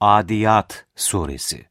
Adiyat Suresi.